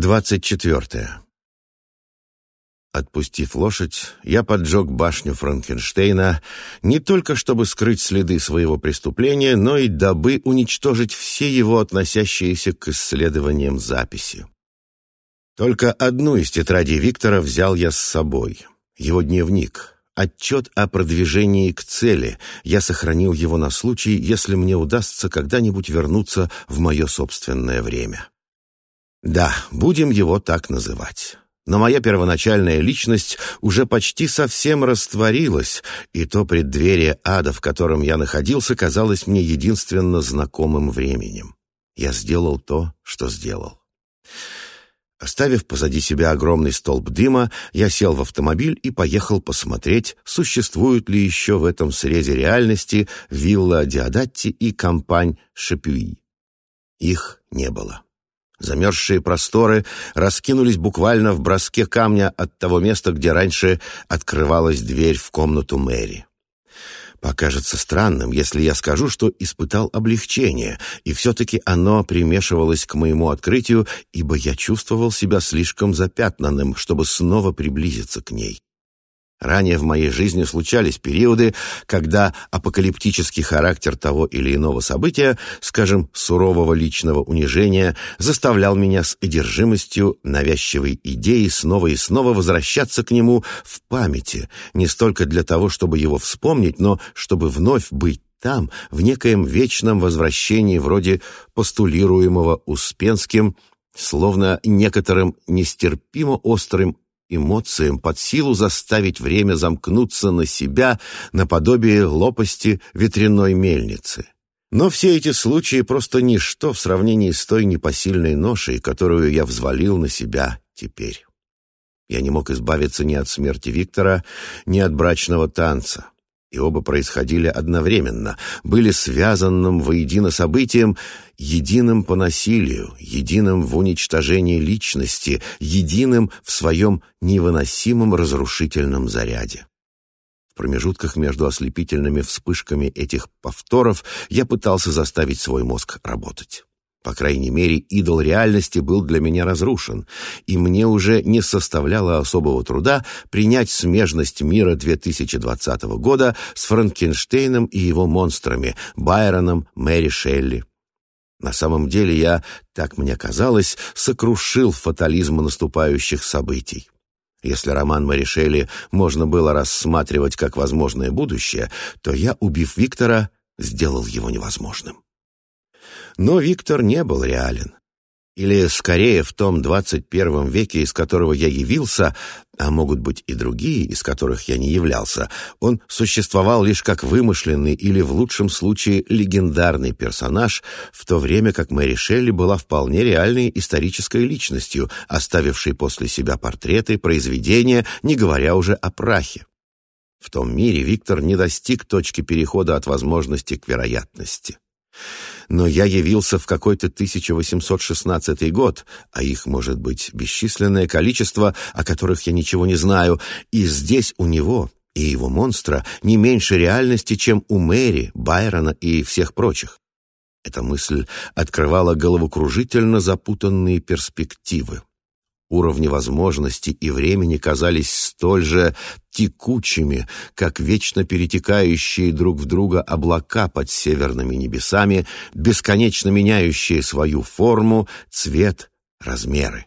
Двадцать четвертое. Отпустив лошадь, я поджег башню Франкенштейна не только чтобы скрыть следы своего преступления, но и дабы уничтожить все его относящиеся к исследованиям записи. Только одну из тетрадей Виктора взял я с собой. Его дневник, отчет о продвижении к цели. Я сохранил его на случай, если мне удастся когда-нибудь вернуться в мое собственное время. Да, будем его так называть. Но моя первоначальная личность уже почти совсем растворилась, и то преддверие ада, в котором я находился, казалось мне единственно знакомым временем. Я сделал то, что сделал. Оставив позади себя огромный столб дыма, я сел в автомобиль и поехал посмотреть, существуют ли еще в этом срезе реальности вилла Диадатти и компань Шапюи. Их не было. Замерзшие просторы раскинулись буквально в броске камня от того места, где раньше открывалась дверь в комнату Мэри. Покажется странным, если я скажу, что испытал облегчение, и все-таки оно примешивалось к моему открытию, ибо я чувствовал себя слишком запятнанным, чтобы снова приблизиться к ней. Ранее в моей жизни случались периоды, когда апокалиптический характер того или иного события, скажем, сурового личного унижения, заставлял меня с одержимостью навязчивой идеи снова и снова возвращаться к нему в памяти, не столько для того, чтобы его вспомнить, но чтобы вновь быть там, в некоем вечном возвращении вроде постулируемого Успенским, словно некоторым нестерпимо острым эмоциям под силу заставить время замкнуться на себя наподобие лопасти ветряной мельницы. Но все эти случаи просто ничто в сравнении с той непосильной ношей, которую я взвалил на себя теперь. Я не мог избавиться ни от смерти Виктора, ни от брачного танца и оба происходили одновременно, были связанным воедино событием, единым по насилию, единым в уничтожении личности, единым в своем невыносимом разрушительном заряде. В промежутках между ослепительными вспышками этих повторов я пытался заставить свой мозг работать. По крайней мере, идол реальности был для меня разрушен, и мне уже не составляло особого труда принять смежность мира 2020 года с Франкенштейном и его монстрами, Байроном, Мэри Шелли. На самом деле я, так мне казалось, сокрушил фатализм наступающих событий. Если роман Мэри Шелли можно было рассматривать как возможное будущее, то я, убив Виктора, сделал его невозможным. Но Виктор не был реален. Или, скорее, в том 21 веке, из которого я явился, а могут быть и другие, из которых я не являлся, он существовал лишь как вымышленный или, в лучшем случае, легендарный персонаж, в то время как Мэри Шелли была вполне реальной исторической личностью, оставившей после себя портреты, произведения, не говоря уже о прахе. В том мире Виктор не достиг точки перехода от возможности к вероятности но я явился в какой-то 1816 год, а их может быть бесчисленное количество, о которых я ничего не знаю, и здесь у него и его монстра не меньше реальности, чем у Мэри, Байрона и всех прочих. Эта мысль открывала головокружительно запутанные перспективы. Уровни возможности и времени казались столь же текучими, как вечно перетекающие друг в друга облака под северными небесами, бесконечно меняющие свою форму, цвет, размеры.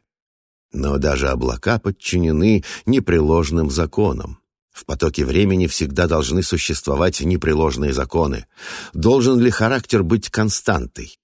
Но даже облака подчинены непреложным законам. В потоке времени всегда должны существовать непреложные законы. Должен ли характер быть константой?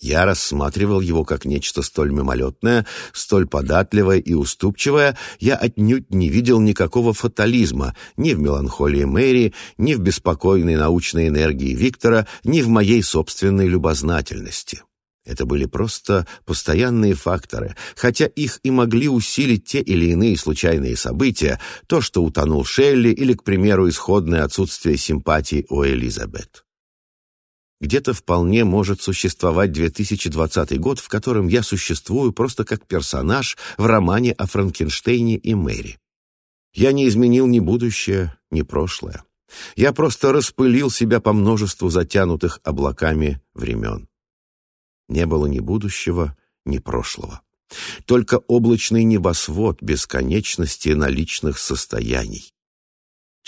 Я рассматривал его как нечто столь мимолетное, столь податливое и уступчивое, я отнюдь не видел никакого фатализма ни в меланхолии Мэри, ни в беспокойной научной энергии Виктора, ни в моей собственной любознательности. Это были просто постоянные факторы, хотя их и могли усилить те или иные случайные события, то, что утонул Шелли или, к примеру, исходное отсутствие симпатии у Элизабет. Где-то вполне может существовать 2020 год, в котором я существую просто как персонаж в романе о Франкенштейне и Мэри. Я не изменил ни будущее, ни прошлое. Я просто распылил себя по множеству затянутых облаками времен. Не было ни будущего, ни прошлого. Только облачный небосвод бесконечности наличных состояний.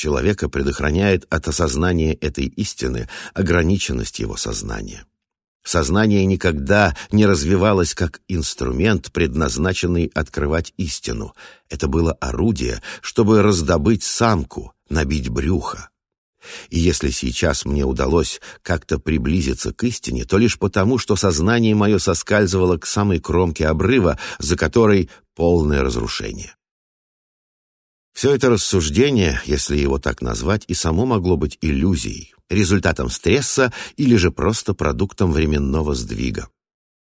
Человека предохраняет от осознания этой истины ограниченность его сознания. Сознание никогда не развивалось как инструмент, предназначенный открывать истину. Это было орудие, чтобы раздобыть самку, набить брюхо. И если сейчас мне удалось как-то приблизиться к истине, то лишь потому, что сознание мое соскальзывало к самой кромке обрыва, за которой полное разрушение. Все это рассуждение, если его так назвать, и само могло быть иллюзией, результатом стресса или же просто продуктом временного сдвига.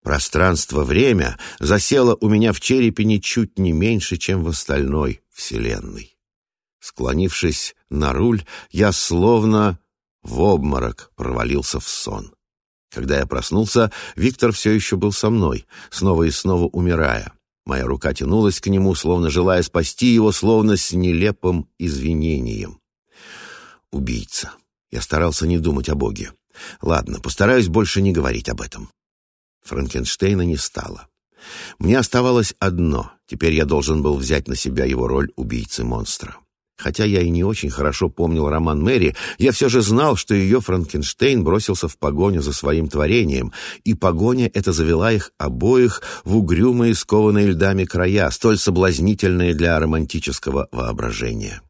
Пространство-время засело у меня в черепе ничуть не меньше, чем в остальной Вселенной. Склонившись на руль, я словно в обморок провалился в сон. Когда я проснулся, Виктор все еще был со мной, снова и снова умирая. Моя рука тянулась к нему, словно желая спасти его, словно с нелепым извинением. Убийца. Я старался не думать о Боге. Ладно, постараюсь больше не говорить об этом. Франкенштейна не стало. Мне оставалось одно. Теперь я должен был взять на себя его роль убийцы монстра. Хотя я и не очень хорошо помнил роман Мэри, я все же знал, что ее Франкенштейн бросился в погоню за своим творением, и погоня эта завела их обоих в угрюмые, скованные льдами края, столь соблазнительные для романтического воображения.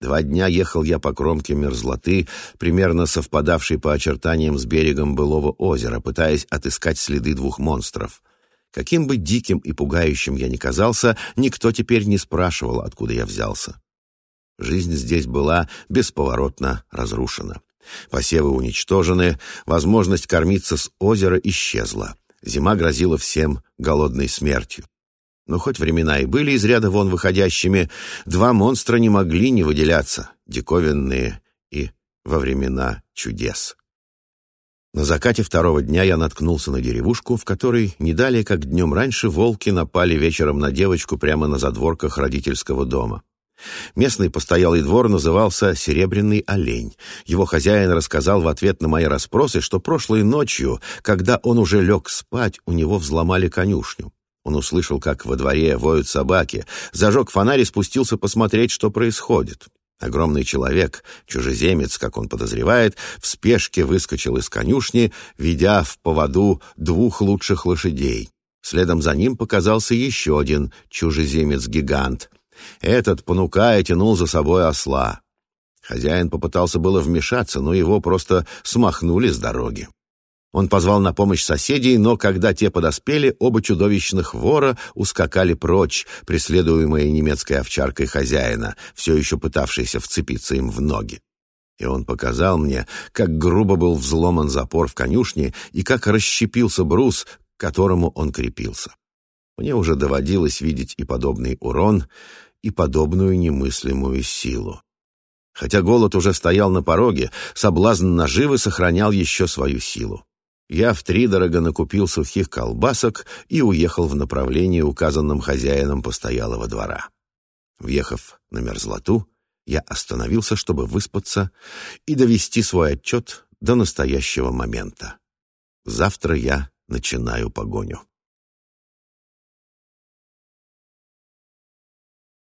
Два дня ехал я по кромке мерзлоты, примерно совпадавшей по очертаниям с берегом былого озера, пытаясь отыскать следы двух монстров — Каким бы диким и пугающим я ни казался, никто теперь не спрашивал, откуда я взялся. Жизнь здесь была бесповоротно разрушена. Посевы уничтожены, возможность кормиться с озера исчезла. Зима грозила всем голодной смертью. Но хоть времена и были из ряда вон выходящими, два монстра не могли не выделяться, диковинные и во времена чудес. На закате второго дня я наткнулся на деревушку, в которой не далее, как днем раньше, волки напали вечером на девочку прямо на задворках родительского дома. Местный постоялый двор назывался «Серебряный олень». Его хозяин рассказал в ответ на мои расспросы, что прошлой ночью, когда он уже лег спать, у него взломали конюшню. Он услышал, как во дворе воют собаки, зажег фонарь и спустился посмотреть, что происходит. Огромный человек, чужеземец, как он подозревает, в спешке выскочил из конюшни, ведя в поводу двух лучших лошадей. Следом за ним показался еще один чужеземец-гигант — этот, понукая, тянул за собой осла. Хозяин попытался было вмешаться, но его просто смахнули с дороги. Он позвал на помощь соседей, но когда те подоспели, оба чудовищных вора ускакали прочь, преследуемые немецкой овчаркой хозяина, все еще пытавшейся вцепиться им в ноги. И он показал мне, как грубо был взломан запор в конюшне и как расщепился брус, к которому он крепился. Мне уже доводилось видеть и подобный урон, и подобную немыслимую силу. Хотя голод уже стоял на пороге, соблазн наживы сохранял еще свою силу. Я в втридорого накупил сухих колбасок и уехал в направлении, указанном хозяином постоялого двора. Въехав на мерзлоту, я остановился, чтобы выспаться и довести свой отчет до настоящего момента. Завтра я начинаю погоню.